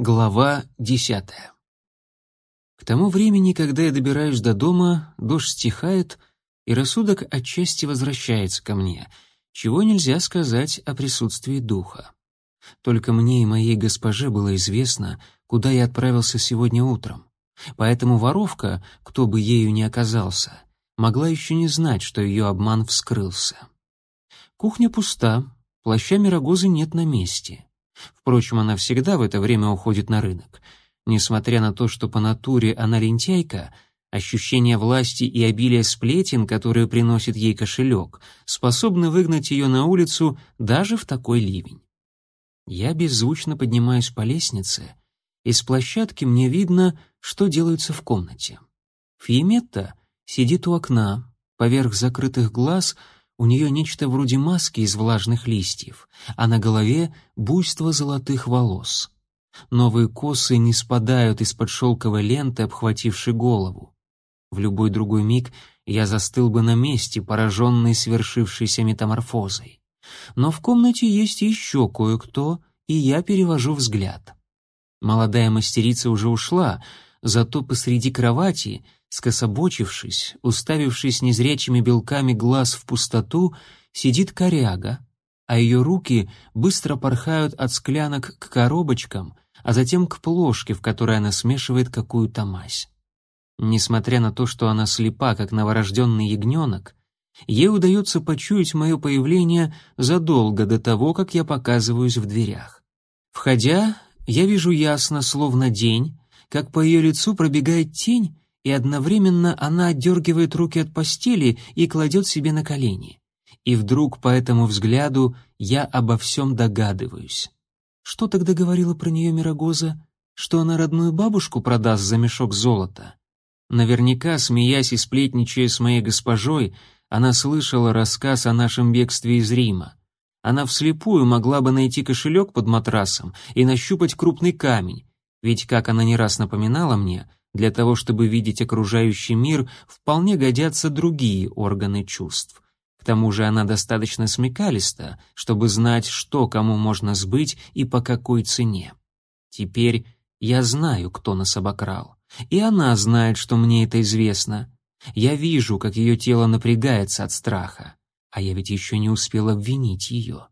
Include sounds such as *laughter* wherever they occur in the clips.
Глава десятая. К тому времени, когда я добираюсь до дома, дождь стихает, и рассудок отчасти возвращается ко мне, чего нельзя сказать о присутствии духа. Только мне и моей госпоже было известно, куда я отправился сегодня утром. Поэтому воровка, кто бы ею ни оказался, могла еще не знать, что ее обман вскрылся. Кухня пуста, плаща Мирогозы нет на месте — Впрочем, она всегда в это время уходит на рынок. Несмотря на то, что по натуре она лентяйка, ощущение власти и обилие сплетен, которые приносит ей кошелек, способны выгнать ее на улицу даже в такой ливень. Я беззвучно поднимаюсь по лестнице, и с площадки мне видно, что делается в комнате. Фиеметта сидит у окна, поверх закрытых глаз — у нее нечто вроде маски из влажных листьев, а на голове буйство золотых волос. Новые косы не спадают из-под шелковой ленты, обхватившей голову. В любой другой миг я застыл бы на месте, пораженный свершившейся метаморфозой. Но в комнате есть еще кое-кто, и я перевожу взгляд. Молодая мастерица уже ушла, зато посреди кровати — Скособочившись, уставившись незрячими белками глаз в пустоту, сидит коряга, а ее руки быстро порхают от склянок к коробочкам, а затем к плошке, в которой она смешивает какую-то мазь. Несмотря на то, что она слепа, как новорожденный ягненок, ей удается почуять мое появление задолго до того, как я показываюсь в дверях. Входя, я вижу ясно, словно день, как по ее лицу пробегает тень, и одновременно она отдергивает руки от постели и кладет себе на колени. И вдруг по этому взгляду я обо всем догадываюсь. Что тогда говорила про нее Мирогоза? Что она родную бабушку продаст за мешок золота? Наверняка, смеясь и сплетничая с моей госпожой, она слышала рассказ о нашем бегстве из Рима. Она вслепую могла бы найти кошелек под матрасом и нащупать крупный камень, ведь, как она не раз напоминала мне, для того, чтобы видеть окружающий мир, вполне годятся другие органы чувств. К тому же она достаточно смекалиста, чтобы знать, что кому можно сбыть и по какой цене. Теперь я знаю, кто нас обокрал. И она знает, что мне это известно. Я вижу, как ее тело напрягается от страха. А я ведь еще не успел обвинить ее.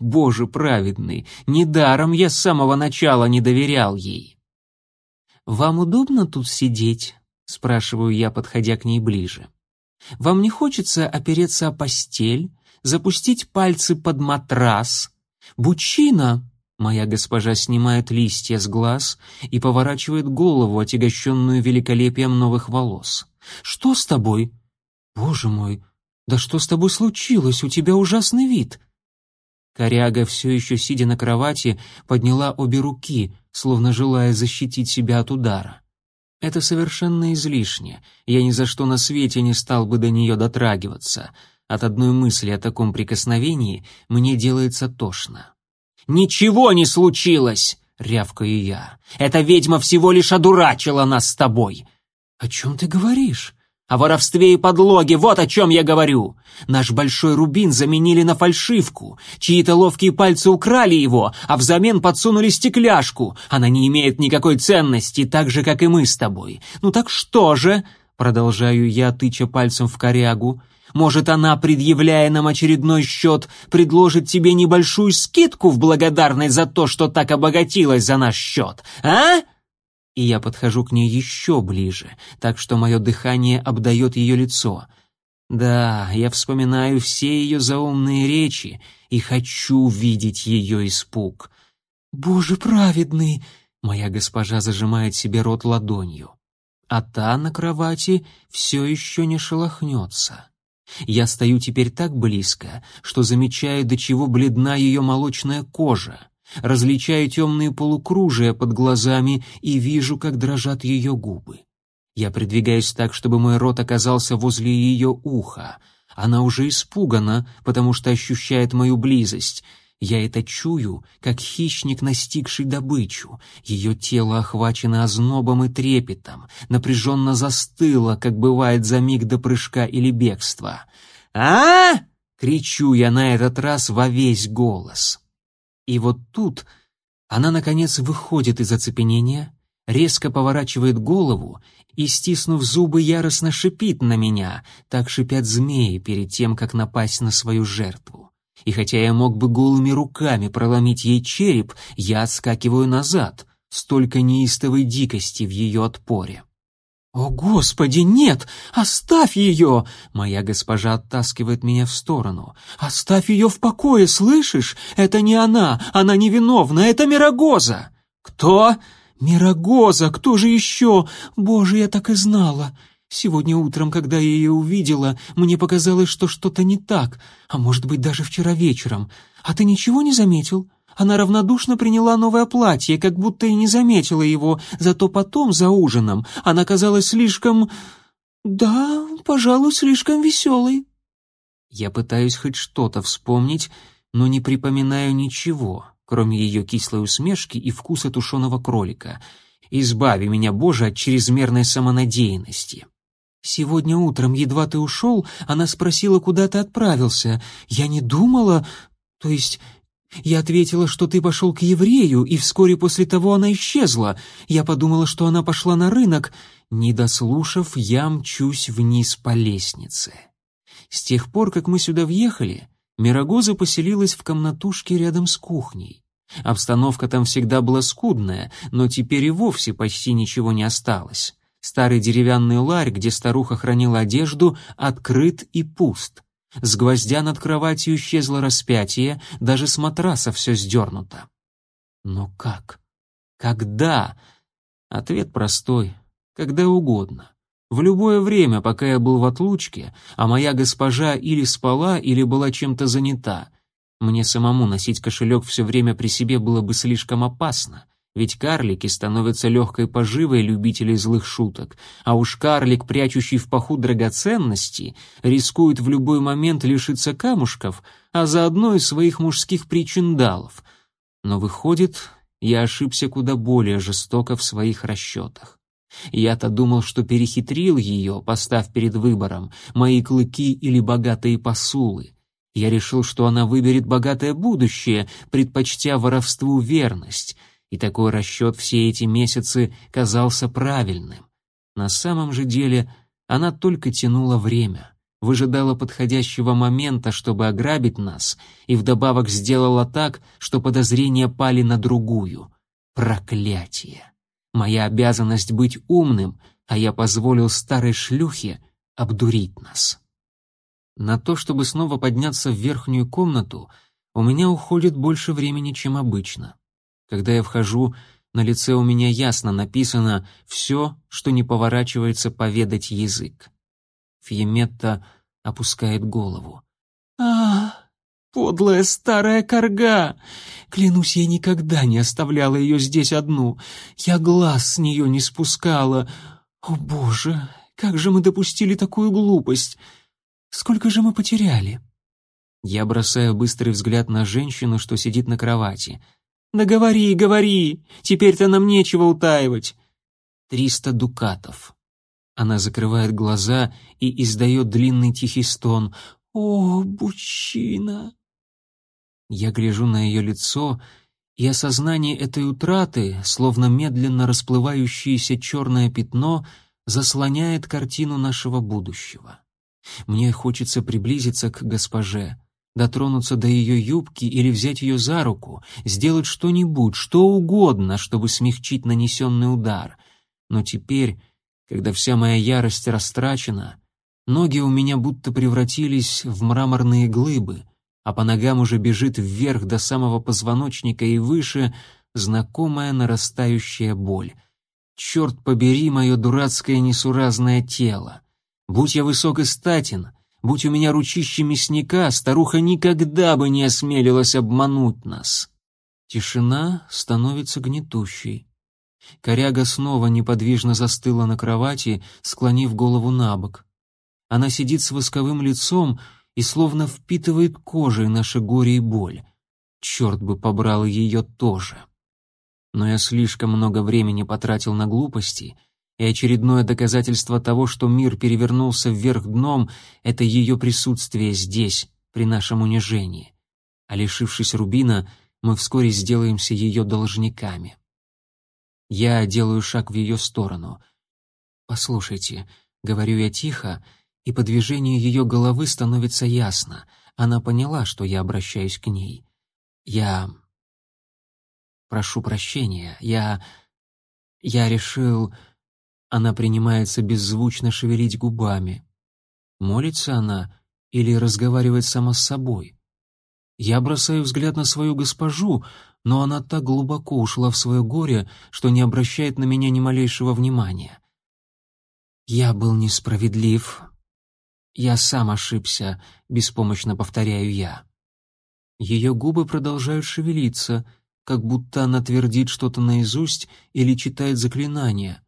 Боже праведный, недаром я с самого начала не доверял ей. «Вам удобно тут сидеть?» — спрашиваю я, подходя к ней ближе. «Вам не хочется опереться о постель, запустить пальцы под матрас? Бучина!» Моя госпожа снимает листья с глаз и поворачивает голову, отягощенную великолепием новых волос. «Что с тобой?» «Боже мой, да что с тобой случилось? У тебя ужасный вид!» Коряга, все еще сидя на кровати, подняла обе руки, словно желая защитить себя от удара. Это совершенно излишне. Я ни за что на свете не стал бы до нее дотрагиваться. От одной мысли о таком прикосновении мне делается тошно. «Ничего не случилось!» — рявкаю я. «Эта ведьма всего лишь одурачила нас с тобой!» «О чем ты говоришь?» О воровстве и подлоге, вот о чем я говорю. Наш большой рубин заменили на фальшивку. Чьи-то ловкие пальцы украли его, а взамен подсунули стекляшку. Она не имеет никакой ценности, так же, как и мы с тобой. Ну так что же? Продолжаю я, тыча пальцем в корягу. Может, она, предъявляя нам очередной счет, предложит тебе небольшую скидку в благодарность за то, что так обогатилась за наш счет, а?» И я подхожу к ней еще ближе, так что мое дыхание обдает ее лицо. Да, я вспоминаю все ее заумные речи и хочу видеть ее испуг. «Боже праведный!» — моя госпожа зажимает себе рот ладонью. А та на кровати все еще не шелохнется. Я стою теперь так близко, что замечаю, до чего бледна ее молочная кожа различаю темные полукружия под глазами и вижу, как дрожат ее губы. Я придвигаюсь так, чтобы мой рот оказался возле ее уха. Она уже испугана, потому что ощущает мою близость. Я это чую, как хищник, настигший добычу. Ее тело охвачено ознобом и трепетом, напряженно застыло, как бывает за миг до прыжка или бегства. а кричу я на этот раз во весь голос. И вот тут Она, наконец, выходит из оцепенения, резко поворачивает голову и, стиснув зубы, яростно шипит на меня, так шипят змеи перед тем, как напасть на свою жертву. И хотя я мог бы голыми руками проломить ей череп, я отскакиваю назад, столько неистовой дикости в ее отпоре. «О, Господи, нет! Оставь ее!» Моя госпожа оттаскивает меня в сторону. «Оставь ее в покое, слышишь? Это не она, она невиновна, это Мирогоза!» «Кто?» «Мирогоза, кто же еще? Боже, я так и знала!» Сегодня утром, когда я ее увидела, мне показалось, что что-то не так, а может быть, даже вчера вечером. А ты ничего не заметил? Она равнодушно приняла новое платье, как будто и не заметила его, зато потом, за ужином, она казалась слишком... да, пожалуй, слишком веселой. Я пытаюсь хоть что-то вспомнить, но не припоминаю ничего, кроме ее кислой усмешки и вкуса тушеного кролика. Избави меня, Боже, от чрезмерной самонадеянности. Сегодня утром, едва ты ушел, она спросила, куда ты отправился. Я не думала... То есть я ответила, что ты пошел к еврею, и вскоре после того она исчезла. Я подумала, что она пошла на рынок. Не дослушав, я мчусь вниз по лестнице. С тех пор, как мы сюда въехали, Мирогоза поселилась в комнатушке рядом с кухней. Обстановка там всегда была скудная, но теперь и вовсе почти ничего не осталось. Старый деревянный ларь, где старуха хранила одежду, открыт и пуст. С гвоздя над кроватью исчезло распятие, даже с матраса все сдернуто. Но как? Когда? Ответ простой. Когда угодно. В любое время, пока я был в отлучке, а моя госпожа или спала, или была чем-то занята. Мне самому носить кошелек все время при себе было бы слишком опасно. Ведь карлики становятся легкой поживой любителей злых шуток, а уж карлик, прячущий в паху драгоценности, рискует в любой момент лишиться камушков, а заодно и своих мужских причиндалов. Но выходит, я ошибся куда более жестоко в своих расчетах. Я-то думал, что перехитрил ее, поставь перед выбором мои клыки или богатые посулы. Я решил, что она выберет богатое будущее, предпочтя воровству верность — и такой расчет все эти месяцы казался правильным. На самом же деле она только тянула время, выжидала подходящего момента, чтобы ограбить нас, и вдобавок сделала так, что подозрения пали на другую. Проклятие! Моя обязанность быть умным, а я позволил старой шлюхе обдурить нас. На то, чтобы снова подняться в верхнюю комнату, у меня уходит больше времени, чем обычно. Когда я вхожу, на лице у меня ясно написано все, что не поворачивается поведать язык. Фьеметта опускает голову. а подлая старая корга! Клянусь, я никогда не оставляла ее здесь одну. Я глаз с нее не спускала. О, боже, как же мы допустили такую глупость! Сколько же мы потеряли?» Я бросаю быстрый взгляд на женщину, что сидит на кровати — «Да говори, говори! Теперь-то нам нечего утаивать!» «Триста дукатов». Она закрывает глаза и издает длинный тихий стон. «О, бучина!» Я гляжу на ее лицо, и осознание этой утраты, словно медленно расплывающееся черное пятно, заслоняет картину нашего будущего. Мне хочется приблизиться к госпоже, дотронуться до ее юбки или взять ее за руку, сделать что-нибудь, что угодно, чтобы смягчить нанесенный удар. Но теперь, когда вся моя ярость растрачена, ноги у меня будто превратились в мраморные глыбы, а по ногам уже бежит вверх до самого позвоночника и выше знакомая нарастающая боль. Черт побери мое дурацкое несуразное тело! Будь я высок и статен — Будь у меня ручище мясника, старуха никогда бы не осмелилась обмануть нас. Тишина становится гнетущей. Коряга снова неподвижно застыла на кровати, склонив голову на бок. Она сидит с восковым лицом и словно впитывает кожей наше горе и боль. Черт бы побрал ее тоже. Но я слишком много времени потратил на глупости — и очередное доказательство того, что мир перевернулся вверх дном, это ее присутствие здесь, при нашем унижении. А лишившись Рубина, мы вскоре сделаемся ее должниками. Я делаю шаг в ее сторону. «Послушайте», — говорю я тихо, и по движению ее головы становится ясно. Она поняла, что я обращаюсь к ней. «Я... прошу прощения. Я... я решил...» Она принимается беззвучно шевелить губами. Молится она или разговаривает сама с собой? Я бросаю взгляд на свою госпожу, но она так глубоко ушла в свое горе, что не обращает на меня ни малейшего внимания. Я был несправедлив. Я сам ошибся, беспомощно повторяю я. Ее губы продолжают шевелиться, как будто она твердит что-то наизусть или читает заклинание.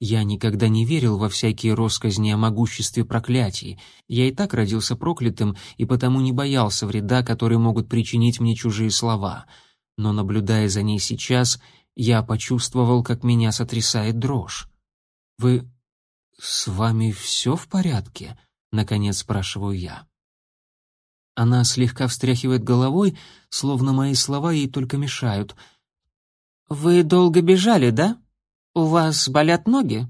Я никогда не верил во всякие россказни о могуществе проклятий. Я и так родился проклятым и потому не боялся вреда, который могут причинить мне чужие слова. Но наблюдая за ней сейчас, я почувствовал, как меня сотрясает дрожь. Вы с вами все в порядке? наконец спрашиваю я. Она слегка встряхивает головой, словно мои слова ей только мешают. Вы долго бежали, да? «У вас болят ноги?»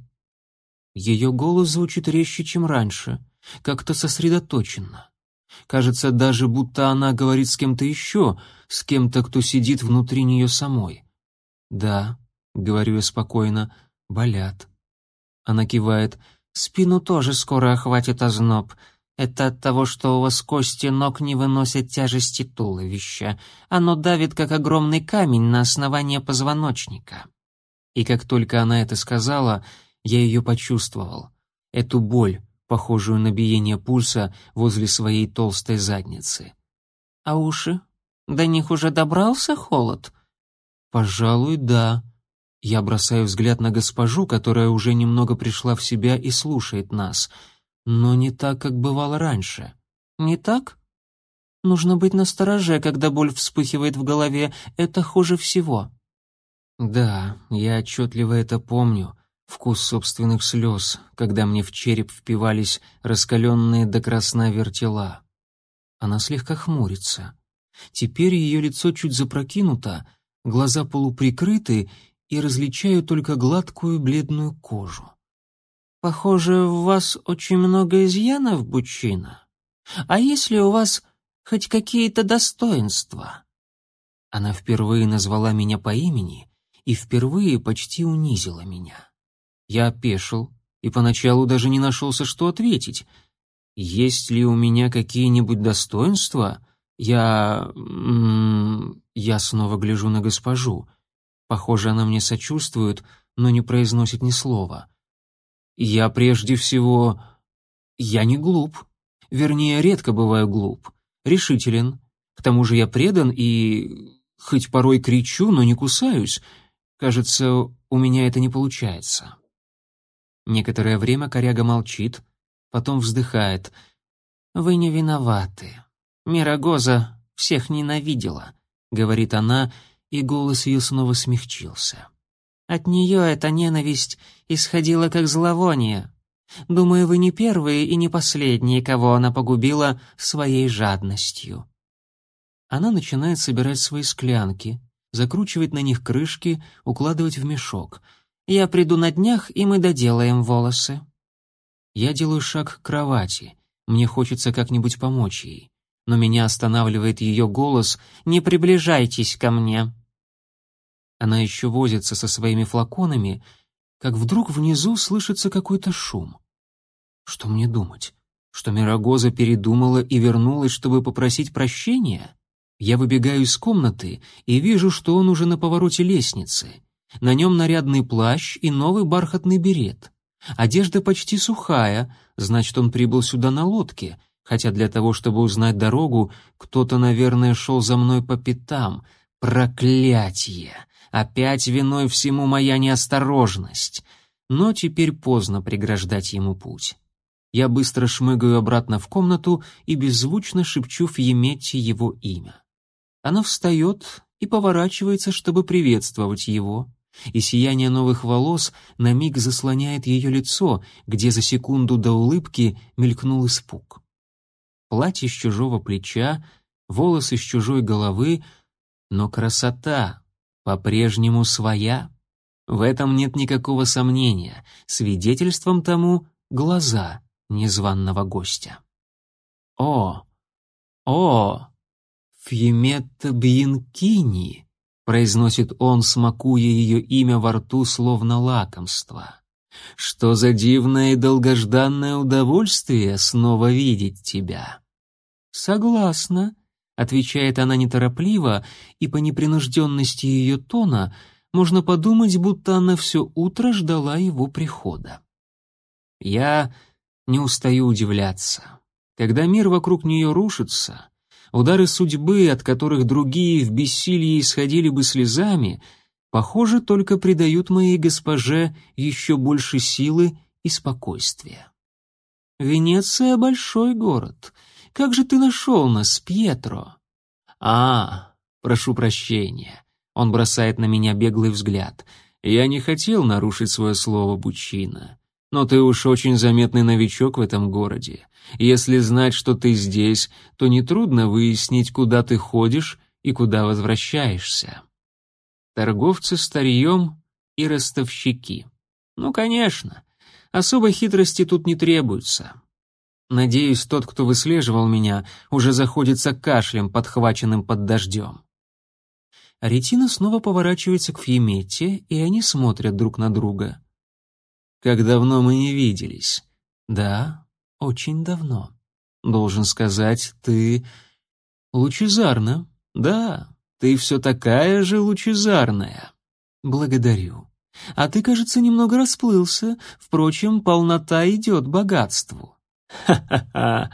Ее голос звучит резче, чем раньше, как-то сосредоточенно. Кажется, даже будто она говорит с кем-то еще, с кем-то, кто сидит внутри нее самой. «Да», — говорю я спокойно, — «болят». Она кивает. «Спину тоже скоро охватит озноб. Это от того, что у вас кости ног не выносят тяжести туловища. Оно давит, как огромный камень на основание позвоночника. И как только она это сказала, я ее почувствовал. Эту боль, похожую на биение пульса возле своей толстой задницы. «А уши? До них уже добрался холод?» «Пожалуй, да». Я бросаю взгляд на госпожу, которая уже немного пришла в себя и слушает нас. Но не так, как бывало раньше. «Не так?» «Нужно быть настороже, когда боль вспыхивает в голове. Это хуже всего». Да, я отчетливо это помню. Вкус собственных слез, когда мне в череп впивались раскаленные до красна вертела. Она слегка хмурится. Теперь ее лицо чуть запрокинуто, глаза полуприкрыты и различаю только гладкую бледную кожу. «Похоже, у вас очень много изъянов, Бучина. А если у вас хоть какие-то достоинства?» Она впервые назвала меня по имени и впервые почти унизила меня. Я опешил и поначалу даже не нашелся, что ответить. Есть ли у меня какие-нибудь достоинства? Я... я снова гляжу на госпожу. Похоже, она мне сочувствует, но не произносит ни слова. Я прежде всего... Я не глуп. Вернее, редко бываю глуп. Решителен. К тому же я предан и... Хоть порой кричу, но не кусаюсь. Кажется, у меня это не получается. Некоторое время коряга молчит, потом вздыхает. «Вы не виноваты. Мирогоза всех ненавидела», — говорит она, и голос ее снова смягчился. «От нее эта ненависть исходила как зловоние. Думаю, вы не первые и не последние, кого она погубила своей жадностью». Она начинает собирать свои склянки, закручивать на них крышки, укладывать в мешок. «Я приду на днях, и мы доделаем волосы». Я делаю шаг к кровати. Мне хочется как-нибудь помочь ей. Но меня останавливает ее голос «Не приближайтесь ко мне». Она еще возится со своими флаконами, как вдруг внизу слышится какой-то шум. Что мне думать? Что Мирогоза передумала и вернулась, чтобы попросить прощения? Я выбегаю из комнаты и вижу, что он уже на повороте лестницы. На нем нарядный плащ и новый бархатный берет. Одежда почти сухая, значит, он прибыл сюда на лодке, хотя для того, чтобы узнать дорогу, кто-то, наверное, шел за мной по пятам. Проклятие! Опять виной всему моя неосторожность. Но теперь поздно преграждать ему путь. Я быстро шмыгаю обратно в комнату и беззвучно шепчу в Емете его имя. Она встает и поворачивается, чтобы приветствовать его, и сияние новых волос на миг заслоняет ее лицо, где за секунду до улыбки мелькнул испуг. Платье с чужого плеча, волосы с чужой головы, Но красота по-прежнему своя. В этом нет никакого сомнения. Свидетельством тому глаза незваного гостя. «О! О! Фьеметта Бьянкини!» — произносит он, смакуя ее имя во рту, словно лакомство. «Что за дивное и долгожданное удовольствие снова видеть тебя!» «Согласна», — отвечает она неторопливо, и по непринужденности ее тона можно подумать, будто она все утро ждала его прихода. Я не устаю удивляться. Когда мир вокруг нее рушится, удары судьбы, от которых другие в бессилии исходили бы слезами, похоже, только придают моей госпоже еще больше силы и спокойствия. Венеция — большой город. Как же ты нашел нас, Пьетро? А, прошу прощения. Он бросает на меня беглый взгляд. Я не хотел нарушить свое слово, Бучина. Но ты уж очень заметный новичок в этом городе. Если знать, что ты здесь, то нетрудно выяснить, куда ты ходишь и куда возвращаешься. Торговцы старьем и ростовщики. Ну, конечно, особой хитрости тут не требуется. Надеюсь, тот, кто выслеживал меня, уже заходится кашлем, подхваченным под дождем. Ретина снова поворачивается к Фьеметте, и они смотрят друг на друга. «Как давно мы не виделись?» «Да, очень давно. Должен сказать, ты лучезарна. Да, ты все такая же лучезарная. Благодарю. А ты, кажется, немного расплылся. Впрочем, полнота идет богатству. Ха-ха-ха.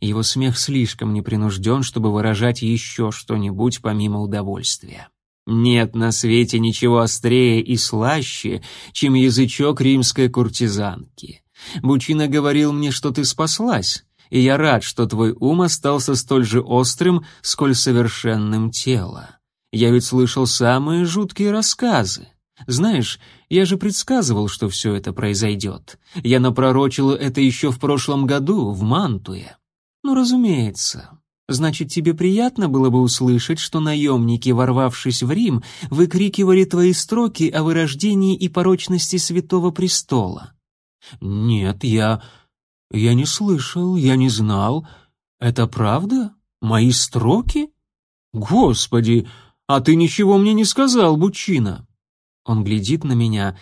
Его смех слишком непринужден, чтобы выражать еще что-нибудь помимо удовольствия. Нет на свете ничего острее и слаще, чем язычок римской куртизанки. Бучина говорил мне, что ты спаслась, и я рад, что твой ум остался столь же острым, сколь совершенным тело. Я ведь слышал самые жуткие рассказы. Знаешь, я же предсказывал, что все это произойдет. Я напророчил это еще в прошлом году, в Мантуе. Ну, разумеется. Значит, тебе приятно было бы услышать, что наемники, ворвавшись в Рим, выкрикивали твои строки о вырождении и порочности Святого Престола. «Нет, я... я не слышал, я не знал. Это правда? Мои строки? Господи, а ты ничего мне не сказал, Бучина!» Он глядит на меня,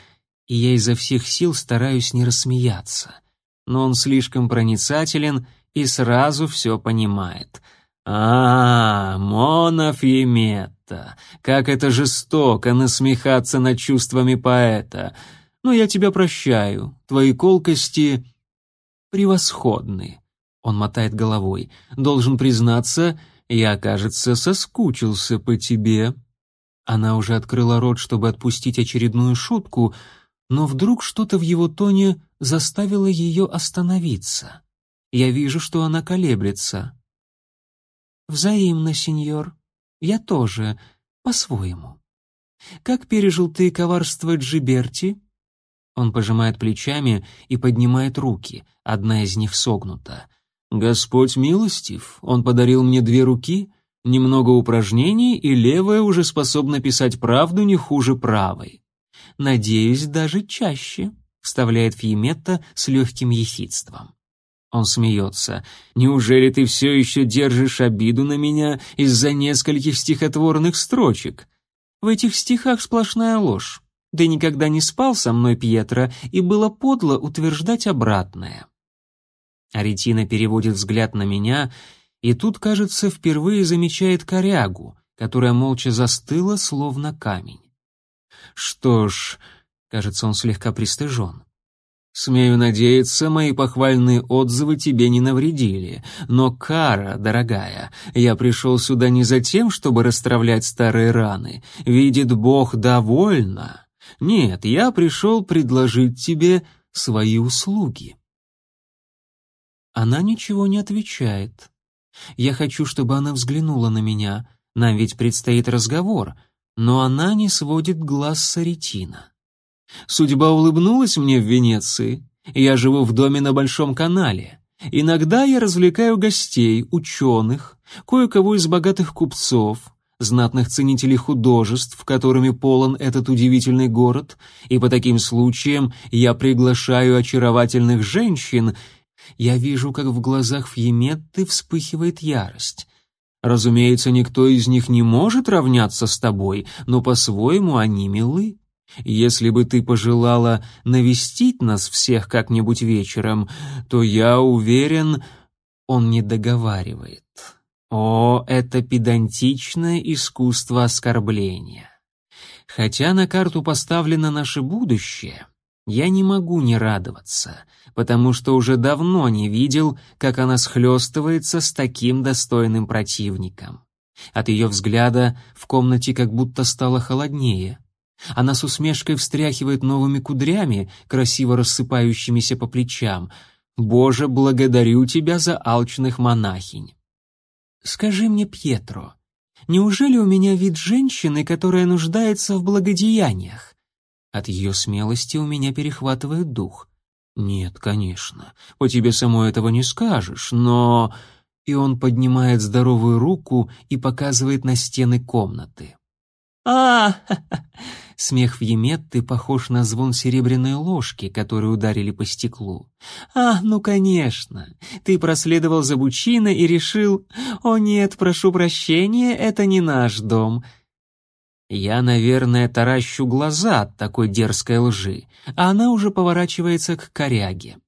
и я изо всех сил стараюсь не рассмеяться. Но он слишком проницателен и сразу все понимает. «А, Мона Фьеметта, как это жестоко насмехаться над чувствами поэта!» Но я тебя прощаю. Твои колкости превосходны. Он мотает головой. Должен признаться, я, кажется, соскучился по тебе. Она уже открыла рот, чтобы отпустить очередную шутку, но вдруг что-то в его тоне заставило ее остановиться. Я вижу, что она колеблется. «Взаимно, сеньор. Я тоже, по-своему. Как пережил ты коварство Джиберти?» Он пожимает плечами и поднимает руки, одна из них согнута. «Господь милостив, он подарил мне две руки, немного упражнений, и левая уже способна писать правду не хуже правой. Надеюсь, даже чаще», — вставляет Фьеметта с легким ехидством. Он смеется. «Неужели ты все еще держишь обиду на меня из-за нескольких стихотворных строчек? В этих стихах сплошная ложь. Ты никогда не спал со мной, Пьетро, и было подло утверждать обратное». Аретина переводит взгляд на меня, и тут, кажется, впервые замечает корягу, которая молча застыла, словно камень. «Что ж...» — кажется, он слегка пристыжен. «Смею надеяться, мои похвальные отзывы тебе не навредили. Но, Кара, дорогая, я пришел сюда не за тем, чтобы расстравлять старые раны. Видит Бог, довольно. Нет, я пришел предложить тебе свои услуги». Она ничего не отвечает. Я хочу, чтобы она взглянула на меня. Нам ведь предстоит разговор, но она не сводит глаз с Аретина. Судьба улыбнулась мне в Венеции. Я живу в доме на Большом канале. Иногда я развлекаю гостей, ученых, кое-кого из богатых купцов, знатных ценителей художеств, которыми полон этот удивительный город, и по таким случаям я приглашаю очаровательных женщин. Я вижу, как в глазах Фьеметты вспыхивает ярость. Разумеется, никто из них не может равняться с тобой, но по-своему они милы. Если бы ты пожелала навестить нас всех как-нибудь вечером, то я уверен, он не договаривает. О, это педантичное искусство оскорбления. Хотя на карту поставлено наше будущее, я не могу не радоваться, потому что уже давно не видел, как она схлестывается с таким достойным противником. От ее взгляда в комнате как будто стало холоднее. Она с усмешкой встряхивает новыми кудрями, красиво рассыпающимися по плечам. «Боже, благодарю тебя за алчных монахинь!» «Скажи мне, Пьетро, неужели у меня вид женщины, которая нуждается в благодеяниях?» От ее смелости у меня перехватывает дух. «Нет, конечно, по тебе самой этого не скажешь, но...» И он поднимает здоровую руку и показывает на стены комнаты. А *laughs* Смех в Еметты похож на звон серебряной ложки, которую ударили по стеклу. «А, ну, конечно! Ты проследовал за Бучино и решил... О нет, прошу прощения, это не наш дом!» Я, наверное, таращу глаза от такой дерзкой лжи, а она уже поворачивается к коряге.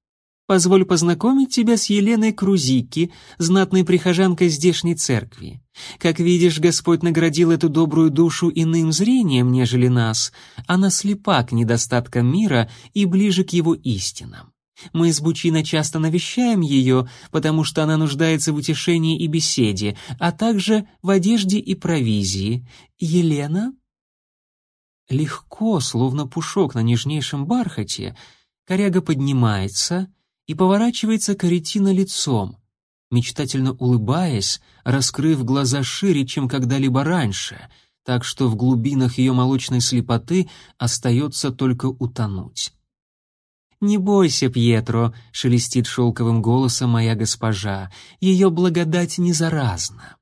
Позволь познакомить тебя с Еленой Крузики, знатной прихожанкой здешней церкви. Как видишь, Господь наградил эту добрую душу иным зрением, нежели нас. Она слепа к недостаткам мира и ближе к его истинам. Мы с Бучино часто навещаем ее, потому что она нуждается в утешении и беседе, а также в одежде и провизии. Елена? Легко, словно пушок на нежнейшем бархате, коряга поднимается и поворачивается к Аретино лицом, мечтательно улыбаясь, раскрыв глаза шире, чем когда-либо раньше, так что в глубинах ее молочной слепоты остается только утонуть. «Не бойся, Пьетро», — шелестит шелковым голосом моя госпожа, — «ее благодать не заразна».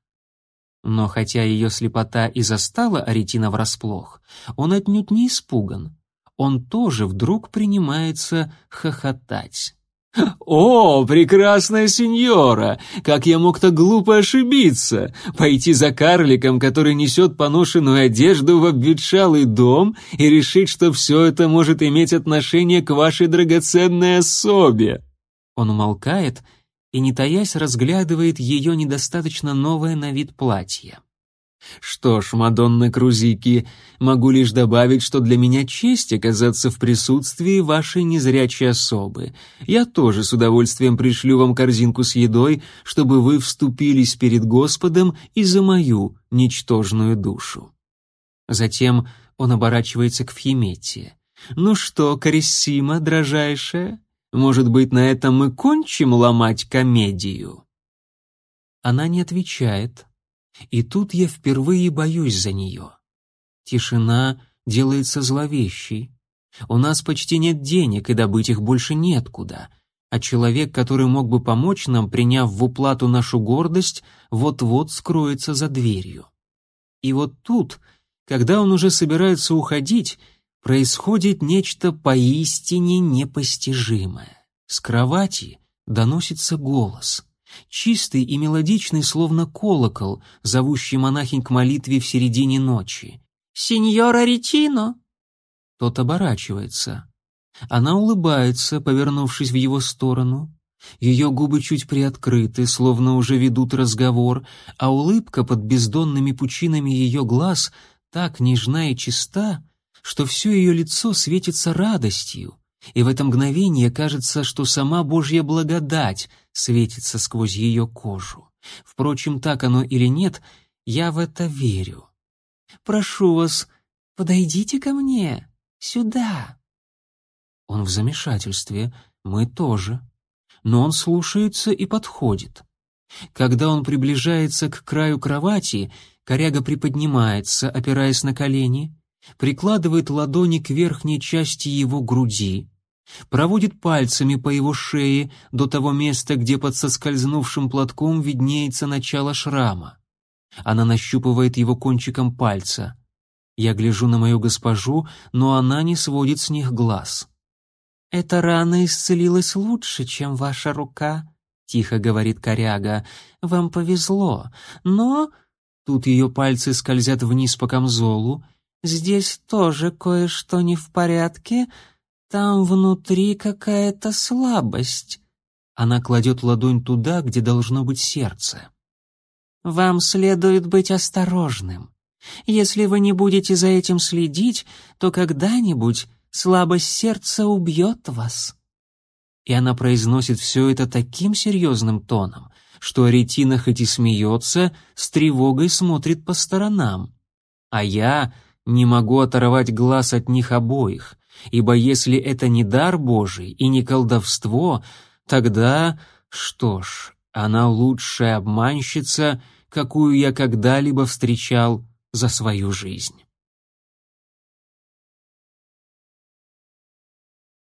Но хотя ее слепота и застала Аретина врасплох, он отнюдь не испуган. Он тоже вдруг принимается хохотать. «О, прекрасная сеньора! Как я мог так глупо ошибиться? Пойти за карликом, который несет поношенную одежду в обветшалый дом, и решить, что все это может иметь отношение к вашей драгоценной особе!» Он умолкает и, не таясь, разглядывает ее недостаточно новое на вид платье. Что ж, Мадонна Крузики, могу лишь добавить, что для меня честь оказаться в присутствии вашей незрячей особы. Я тоже с удовольствием пришлю вам корзинку с едой, чтобы вы вступились перед Господом и за мою ничтожную душу. Затем он оборачивается к Фьеметте. «Ну что, Кариссима, дрожайшая, может быть, на этом мы кончим ломать комедию?» Она не отвечает, и тут я впервые боюсь за нее. Тишина делается зловещей. У нас почти нет денег, и добыть их больше неоткуда. А человек, который мог бы помочь нам, приняв в уплату нашу гордость, вот-вот скроется за дверью. И вот тут, когда он уже собирается уходить, происходит нечто поистине непостижимое. С кровати доносится голос чистый и мелодичный, словно колокол, зовущий монахинь к молитве в середине ночи. «Синьора Ретино!» Тот оборачивается. Она улыбается, повернувшись в его сторону. Ее губы чуть приоткрыты, словно уже ведут разговор, а улыбка под бездонными пучинами ее глаз так нежна и чиста, что все ее лицо светится радостью, и в это мгновение кажется, что сама Божья благодать светится сквозь ее кожу. Впрочем, так оно или нет, я в это верю. «Прошу вас, подойдите ко мне, сюда». Он в замешательстве, мы тоже. Но он слушается и подходит. Когда он приближается к краю кровати, коряга приподнимается, опираясь на колени, прикладывает ладони к верхней части его груди, проводит пальцами по его шее до того места, где под соскользнувшим платком виднеется начало шрама. Она нащупывает его кончиком пальца. Я гляжу на мою госпожу, но она не сводит с них глаз. «Эта рана исцелилась лучше, чем ваша рука», — тихо говорит коряга. «Вам повезло, но...» Тут ее пальцы скользят вниз по камзолу. «Здесь тоже кое-что не в порядке. Там внутри какая-то слабость». Она кладет ладонь туда, где должно быть сердце. «Вам следует быть осторожным. Если вы не будете за этим следить, то когда-нибудь слабость сердца убьет вас». И она произносит все это таким серьезным тоном, что Аретина хоть и смеется, с тревогой смотрит по сторонам. А я не могу оторвать глаз от них обоих, ибо если это не дар Божий и не колдовство, тогда, что ж, она лучшая обманщица, какую я когда-либо встречал за свою жизнь.